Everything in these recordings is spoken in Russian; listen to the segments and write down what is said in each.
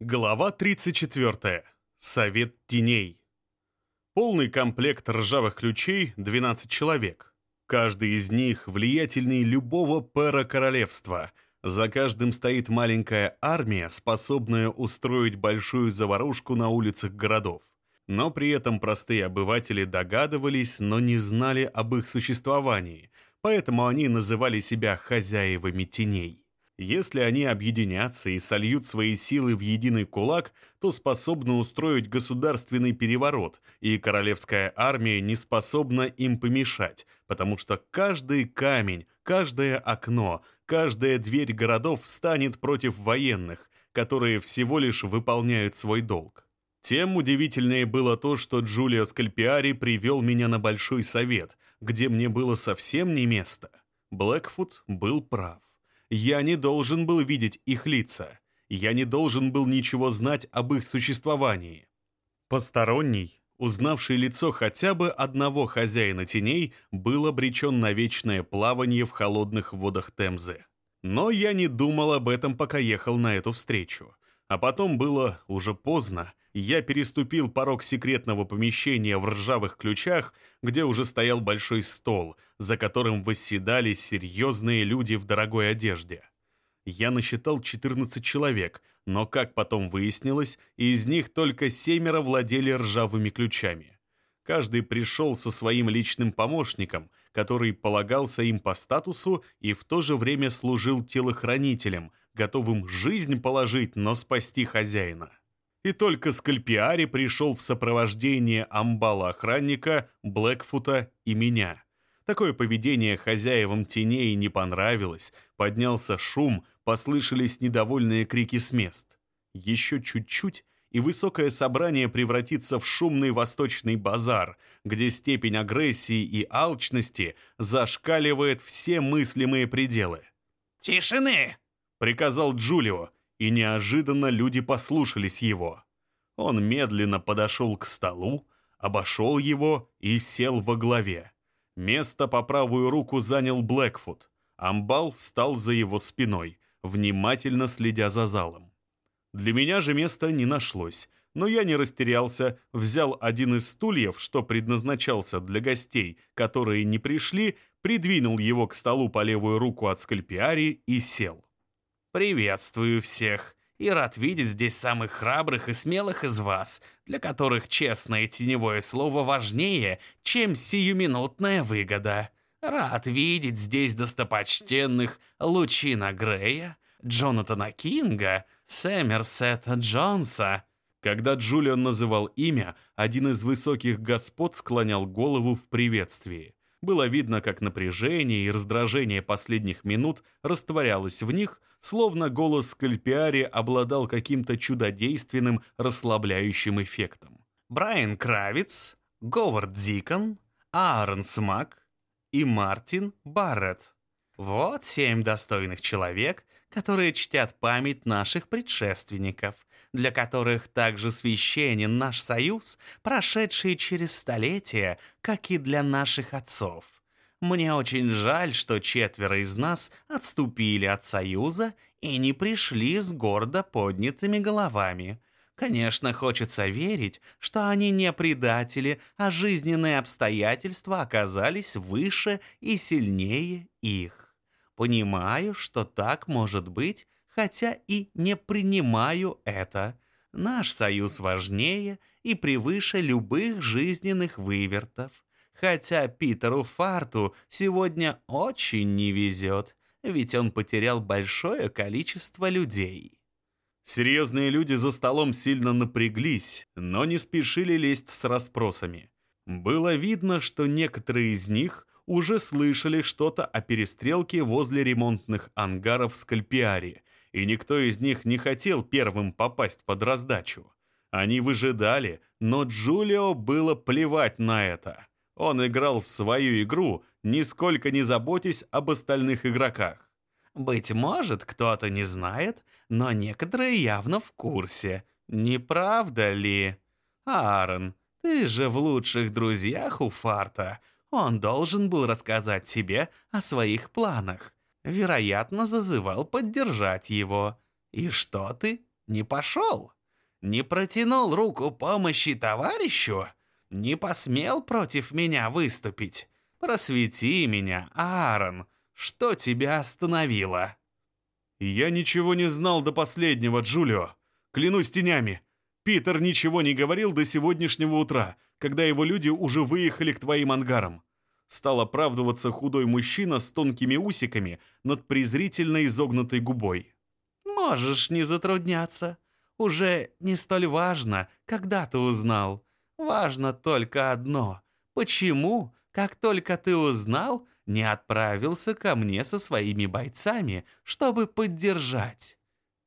Глава 34. Совет теней. Полный комплект ржавых ключей — 12 человек. Каждый из них влиятельней любого пэра королевства. За каждым стоит маленькая армия, способная устроить большую заварушку на улицах городов. Но при этом простые обыватели догадывались, но не знали об их существовании, поэтому они называли себя хозяевами теней. Если они объединятся и сольют свои силы в единый кулак, то способны устроить государственный переворот, и королевская армия не способна им помешать, потому что каждый камень, каждое окно, каждая дверь городов станет против военных, которые всего лишь выполняют свой долг. Тем удивительнее было то, что Джулио Скальпиари привел меня на Большой Совет, где мне было совсем не место. Блэкфут был прав. Я не должен был видеть их лица. Я не должен был ничего знать об их существовании. Посторонний, узнавший лицо хотя бы одного хозяина теней, был обречен на вечное плавание в холодных водах Темзы. Но я не думал об этом, пока ехал на эту встречу. А потом было уже поздно, я переступил порог секретного помещения в ржавых ключах, где уже стоял большой стол, за которым восседали серьезные люди в дорогой одежде. Я насчитал 14 человек, но, как потом выяснилось, из них только семеро владели ржавыми ключами. Каждый пришел со своим личным помощником, который полагался им по статусу и в то же время служил телохранителем, готовым жизнь положить, но спасти хозяина и только Скальпиари пришел в сопровождении амбала-охранника, Блэкфута и меня. Такое поведение хозяевам теней не понравилось, поднялся шум, послышались недовольные крики с мест. Еще чуть-чуть, и высокое собрание превратится в шумный восточный базар, где степень агрессии и алчности зашкаливает все мыслимые пределы. «Тишины!» — приказал Джулио, и неожиданно люди послушались его. Он медленно подошел к столу, обошел его и сел во главе. Место по правую руку занял Блэкфут. Амбал встал за его спиной, внимательно следя за залом. Для меня же места не нашлось, но я не растерялся, взял один из стульев, что предназначался для гостей, которые не пришли, придвинул его к столу по левую руку от скальпиари и сел. «Приветствую всех и рад видеть здесь самых храбрых и смелых из вас, для которых честное теневое слово важнее, чем сиюминутная выгода. Рад видеть здесь достопочтенных Лучина Грея, Джонатана Кинга, Сэмерсета Джонса». Когда Джулиан называл имя, один из высоких господ склонял голову в приветствии. Было видно, как напряжение и раздражение последних минут растворялось в них, словно голос Скальпиари обладал каким-то чудодейственным расслабляющим эффектом. Брайан Кравиц, Говард Дикон, Аарон Смак и Мартин Барретт. Вот семь достойных человек, которые чтят память наших предшественников, для которых также священен наш союз, прошедший через столетия, как и для наших отцов. Мне очень жаль, что четверо из нас отступили от Союза и не пришли с гордо поднятыми головами. Конечно, хочется верить, что они не предатели, а жизненные обстоятельства оказались выше и сильнее их. Понимаю, что так может быть, хотя и не принимаю это. Наш союз важнее и превыше любых жизненных вывертов. Хотя Питеру Фарту сегодня очень не везет, ведь он потерял большое количество людей. Серьезные люди за столом сильно напряглись, но не спешили лезть с расспросами. Было видно, что некоторые из них уже слышали что-то о перестрелке возле ремонтных ангаров в Скальпиаре, и никто из них не хотел первым попасть под раздачу. Они выжидали, но Джулио было плевать на это. Он играл в свою игру, нисколько не заботясь об остальных игроках. Быть может, кто-то не знает, но некоторые явно в курсе. Не правда ли? Аарон, ты же в лучших друзьях у Фарта. Он должен был рассказать тебе о своих планах. Вероятно, зазывал поддержать его. И что ты? Не пошел? Не протянул руку помощи товарищу? Не посмел против меня выступить? Просвети меня, Аарон, что тебя остановило?» «Я ничего не знал до последнего, Джулио. Клянусь тенями. Питер ничего не говорил до сегодняшнего утра, когда его люди уже выехали к твоим ангарам. Стал оправдываться худой мужчина с тонкими усиками над презрительно изогнутой губой. «Можешь не затрудняться. Уже не столь важно, когда ты узнал. Важно только одно. Почему, как только ты узнал, не отправился ко мне со своими бойцами, чтобы поддержать?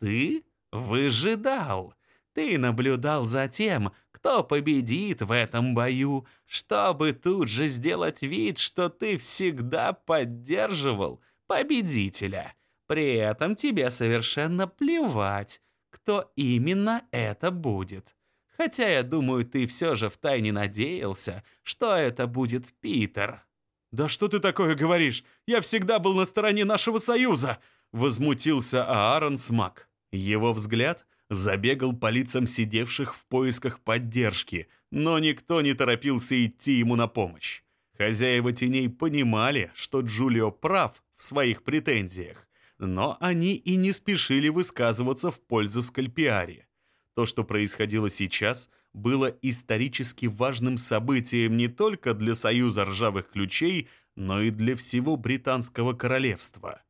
Ты выжидал. Ты наблюдал за тем, кто победит в этом бою, чтобы тут же сделать вид, что ты всегда поддерживал победителя. При этом тебе совершенно плевать, кто именно это будет. Хотя я думаю, ты все же втайне надеялся, что это будет Питер. «Да что ты такое говоришь? Я всегда был на стороне нашего союза!» Возмутился Аарон Смак. Его взгляд забегал по лицам сидевших в поисках поддержки, но никто не торопился идти ему на помощь. Хозяева теней понимали, что Джулио прав в своих претензиях, но они и не спешили высказываться в пользу Скальпиари. То, что происходило сейчас, было исторически важным событием не только для Союза ржавых ключей, но и для всего Британского королевства.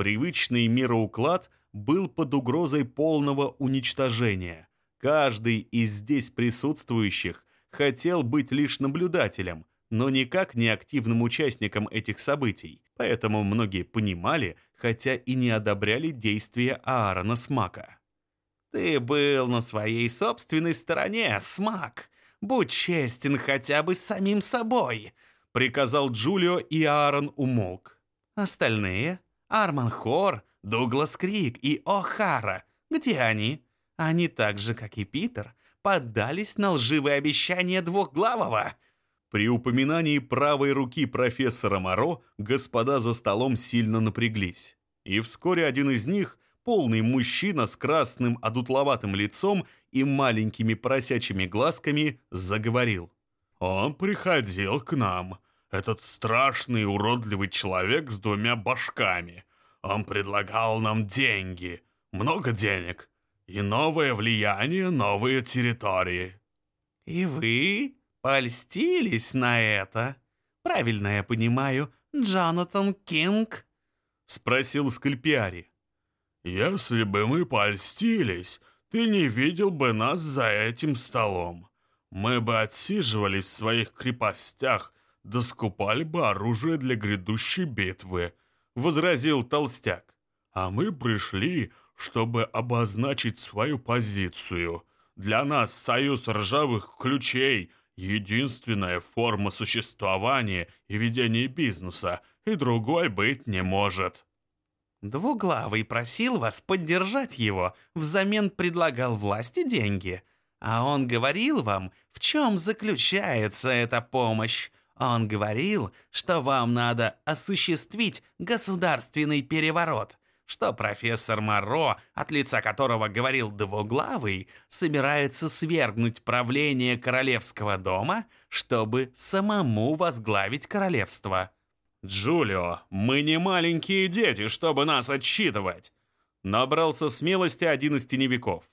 Привычный мироуклад был под угрозой полного уничтожения. Каждый из здесь присутствующих хотел быть лишь наблюдателем, но никак не активным участником этих событий, поэтому многие понимали, хотя и не одобряли действия Аарона Смака. «Ты был на своей собственной стороне, Смак. Будь честен хотя бы с самим собой», — приказал Джулио, и Аарон умолк. «Остальные? Арман Хор, Дуглас Крик и О'Хара. Где они? Они так же, как и Питер, поддались на лживые обещания двухглавого». При упоминании правой руки профессора Моро господа за столом сильно напряглись. И вскоре один из них, полный мужчина с красным одутловатым лицом и маленькими поросячьими глазками, заговорил. «Он приходил к нам, этот страшный уродливый человек с двумя башками. Он предлагал нам деньги, много денег, и новое влияние, новые территории». «И вы польстились на это? Правильно я понимаю, Джонатан Кинг?» — спросил Скальпиари. «Если бы мы польстились, ты не видел бы нас за этим столом. Мы бы отсиживались в своих крепостях, да скупали бы оружие для грядущей битвы», — возразил Толстяк. «А мы пришли, чтобы обозначить свою позицию. Для нас союз ржавых ключей — единственная форма существования и ведения бизнеса, и другой быть не может». Двуглавый просил вас поддержать его, взамен предлагал власти деньги. А он говорил вам, в чем заключается эта помощь. Он говорил, что вам надо осуществить государственный переворот, что профессор Моро, от лица которого говорил Двуглавый, собирается свергнуть правление королевского дома, чтобы самому возглавить королевство. «Джулио, мы не маленькие дети, чтобы нас отчитывать!» Набрался смелости один из теневиков.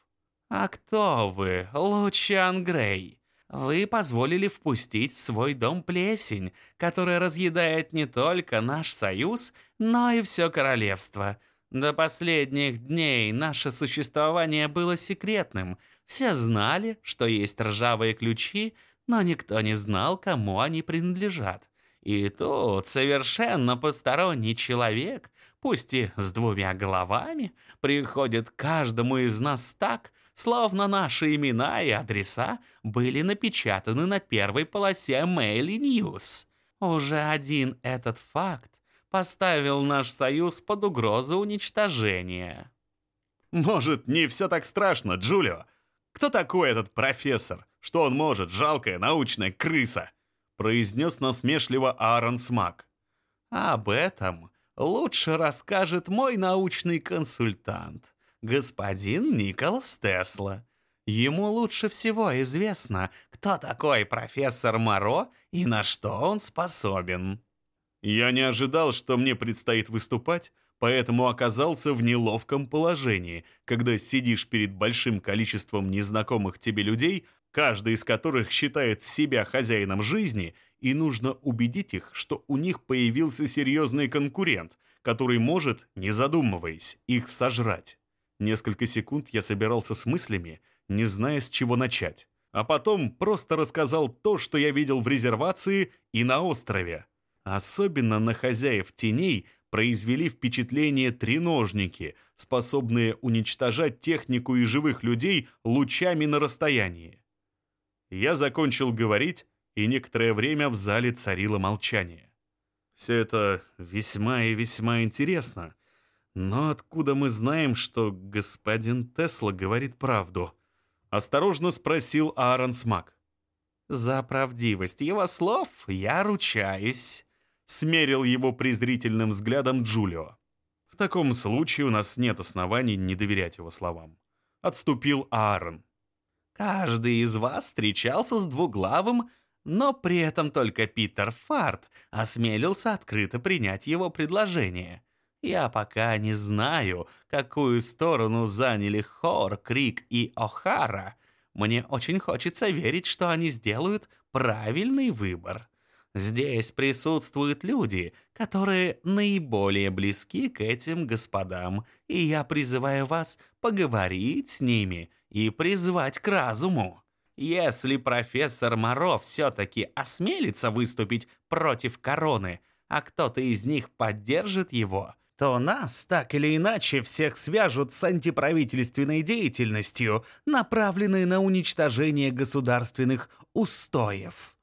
«А кто вы, Лучан Грей? Вы позволили впустить в свой дом плесень, которая разъедает не только наш союз, но и все королевство. До последних дней наше существование было секретным. Все знали, что есть ржавые ключи, но никто не знал, кому они принадлежат. И тут совершенно посторонний человек, пусть и с двумя головами, приходит каждому из нас так, словно наши имена и адреса были напечатаны на первой полосе Mail News. Уже один этот факт поставил наш союз под угрозу уничтожения. Может, не все так страшно, Джулио? Кто такой этот профессор? Что он может, жалкая научная крыса? произнес насмешливо Аарон Смак. «Об этом лучше расскажет мой научный консультант. Господин Николас Тесла. Ему лучше всего известно, кто такой профессор Моро и на что он способен. Я не ожидал, что мне предстоит выступать, поэтому оказался в неловком положении, когда сидишь перед большим количеством незнакомых тебе людей, каждый из которых считает себя хозяином жизни, и нужно убедить их, что у них появился серьезный конкурент, который может, не задумываясь, их сожрать. Несколько секунд я собирался с мыслями, не зная, с чего начать. А потом просто рассказал то, что я видел в резервации и на острове. Особенно на хозяев теней произвели впечатление треножники, способные уничтожать технику и живых людей лучами на расстоянии. Я закончил говорить, и некоторое время в зале царило молчание. Все это весьма и весьма интересно. Но откуда мы знаем, что господин Тесла говорит правду? Осторожно спросил Аарон Смак. «За правдивость его слов я ручаюсь», — смерил его презрительным взглядом Джулио. «В таком случае у нас нет оснований не доверять его словам». Отступил Аарон. «Каждый из вас встречался с двуглавым но при этом только Питер Фарт осмелился открыто принять его предложение. Я пока не знаю, какую сторону заняли Хор, Крик и О'Хара. Мне очень хочется верить, что они сделают правильный выбор. Здесь присутствуют люди, которые наиболее близки к этим господам, и я призываю вас поговорить с ними и призвать к разуму. Если профессор Моро все-таки осмелится выступить против короны, а кто-то из них поддержит его, то нас так или иначе всех свяжут с антиправительственной деятельностью, направленной на уничтожение государственных устоев.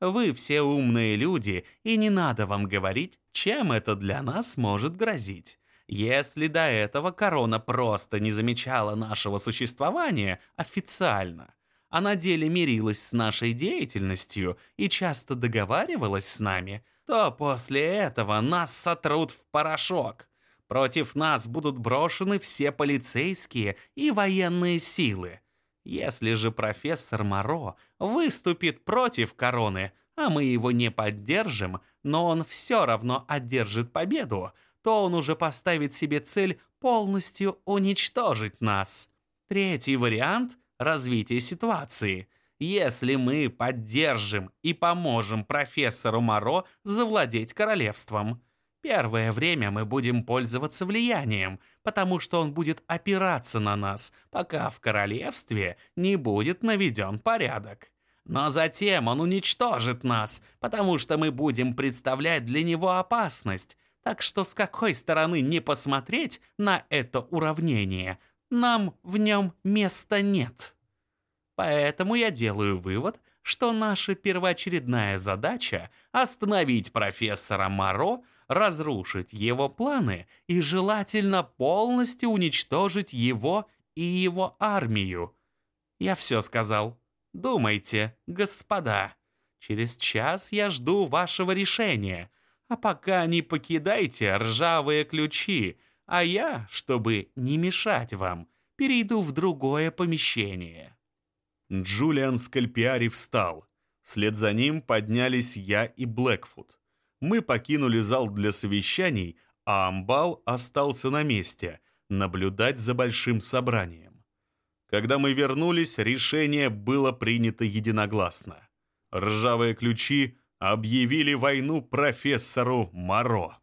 Вы все умные люди, и не надо вам говорить, чем это для нас может грозить. Если до этого корона просто не замечала нашего существования официально, а на деле мирилась с нашей деятельностью и часто договаривалась с нами, то после этого нас сотрут в порошок. Против нас будут брошены все полицейские и военные силы. Если же профессор Моро выступит против короны, а мы его не поддержим, но он все равно одержит победу, то он уже поставит себе цель полностью уничтожить нас. Третий вариант развития ситуации, если мы поддержим и поможем профессору Моро завладеть королевством. Первое время мы будем пользоваться влиянием, потому что он будет опираться на нас, пока в королевстве не будет наведен порядок. Но затем он уничтожит нас, потому что мы будем представлять для него опасность. Так что с какой стороны не посмотреть на это уравнение, нам в нем места нет. Поэтому я делаю вывод, что наша первоочередная задача — остановить профессора Моро, разрушить его планы и желательно полностью уничтожить его и его армию. Я все сказал. Думайте, господа. Через час я жду вашего решения. А пока не покидайте ржавые ключи, а я, чтобы не мешать вам, перейду в другое помещение». Джулиан Скальпиари встал. Вслед за ним поднялись я и Блэкфуд. Мы покинули зал для совещаний, а Амбал остался на месте, наблюдать за большим собранием. Когда мы вернулись, решение было принято единогласно. Ржавые ключи объявили войну профессору Моро.